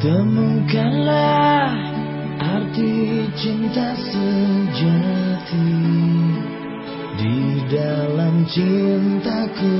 Temukanlah arti cinta sejati di dalam cintaku.